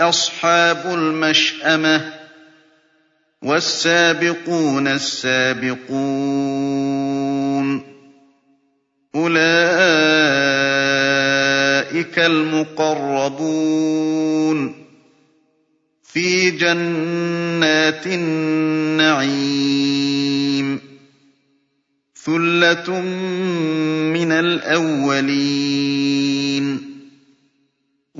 أصحاب المشأمة والسابقون السابقون أولئك المقربون في جنات النعيم ثلة من الأولين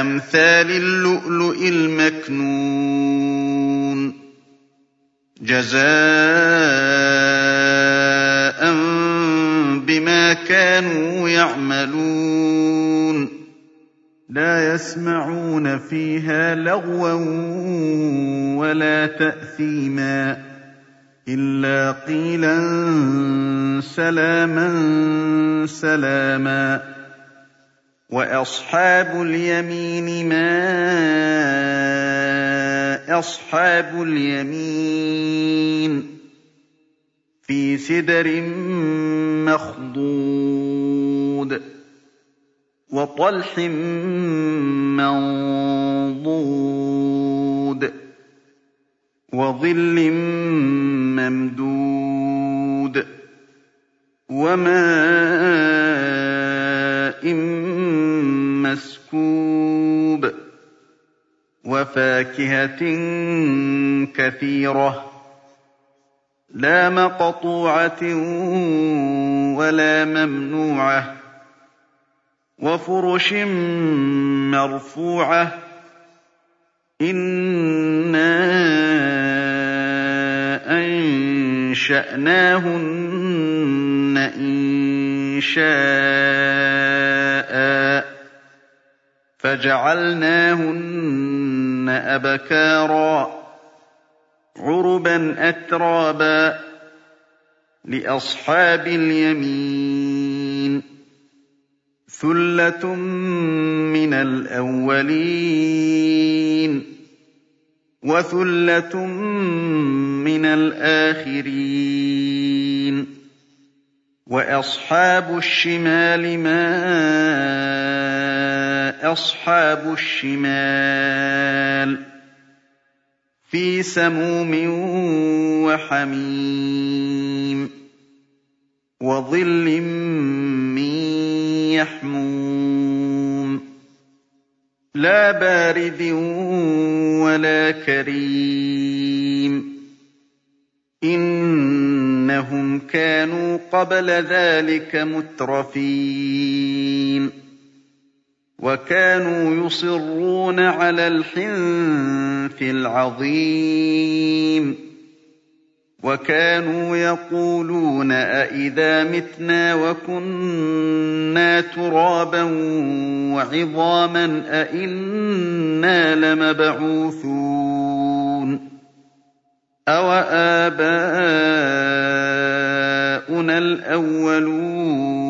كأمثال اللؤلؤ المكنون جزاء بما كانوا يعملون لا يسمعون فيها لغوا ولا تأثيما إلا قيلا سلاما سلاما وأصحاب اليمين ما أصحاب اليمين في سدر مخضود وطلح منضود وظل ممدود وماء مسكوب وفاكهة كثيرة لا مقطوعة ولا ممنوعة وفرش مرفوعة إِنَّا أَنشَأْنَاهُنَّ إِنشَاءً فَجَعَلْنَاهُنَّ أَبْكَارًا عُرُبًا أَتْرَابًا لِّأَصْحَابِ الْيَمِينِ. ثُلَّةٌ مِّنَ الْأَوَّلِينَ وَثُلَّةٌ مِّنَ الْآخِرِينَ. وَأَصْحَابُ الشِّمَالِ مَا أَصْحَابُ الشِّمَالِ فِي سَمُومٍ وَحَمِيمٍ وَظِلٍّ مِّن يَحْمُومٍ لَّا بَارِدٍ وَلَا كَرِيمٍ إِنَّهُمْ كَانُوا قَبْلَ ذَٰلِكَ مُتْرَفِينَ وَكَانُوا يُصِرُّونَ عَلَى الْخُلُقِ الْعَظِيمِ. وَكَانُوا يَقُولُونَ أَإِذَا مِتْنَا وَكُنَّا تُرَابًا وَعِظَامًا أَإِنَّا لَمَبْعُوثُونَ. أَوَآبَاؤُنَا الْأَوَّلُونَ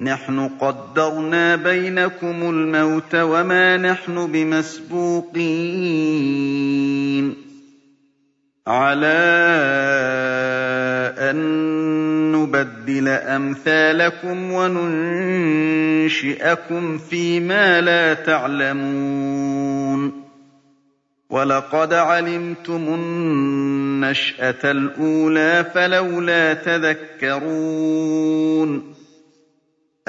نَحْنُ قَدَّرْنَا بَيْنَكُمُ الْمَوْتَ وَمَا نَحْنُ بِمَسْبُوقِينَ. عَلَىٰ أَن نُّبَدِّلَ أَمْثَالَكُمْ وَنُنشِئَكُمْ فِي مَا لَا تَعْلَمُونَ. وَلَقَدْ عَلِمْتُمُ النَّشْأَةَ الْأُولَىٰ فَلَوْلَا تَذَكَّرُونَ.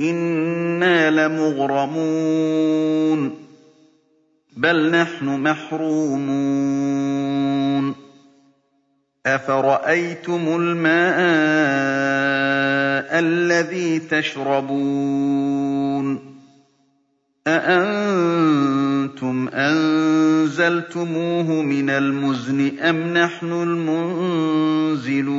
إِنَّا لَمُغْرَمُونَ بَلْ نَحْنُ مَحْرُومُونَ أَفَرَأَيْتُمُ الْمَاءَ الَّذِي تَشْرَبُونَ أَأَنتُمْ أَنزَلْتُمُوهُ مِنَ الْمُزْنِ أَمْ نَحْنُ الْمُنزِلُونَ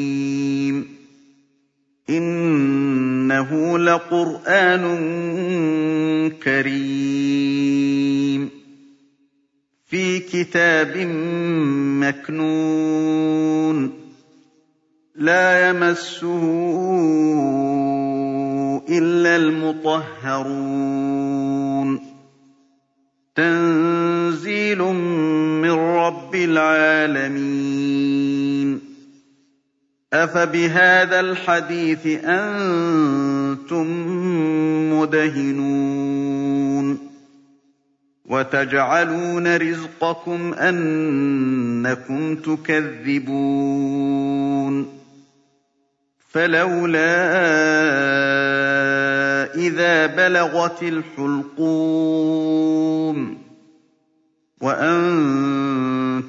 إِنَّهُ لَقُرْآنٌ كَرِيمٌ. فِي كِتَابٍ مَّكْنُونٍ. لَّا يَمَسُّهُ إِلَّا الْمُطَهَّرُونَ. تَنزِيلٌ مِّن رَّبِّ الْعَالَمِينَ. أَفَبِهَٰذَا الْحَدِيثِ أَنتُم مُّدْهِنُونَ وَتَجْعَلُونَ رِزْقَكُمْ أَنَّكُمْ تُكَذِّبُونَ فَلَوْلَا فَإِذَا بَلَغَتِ الْحُلْقُومَ وَأَنتُمْ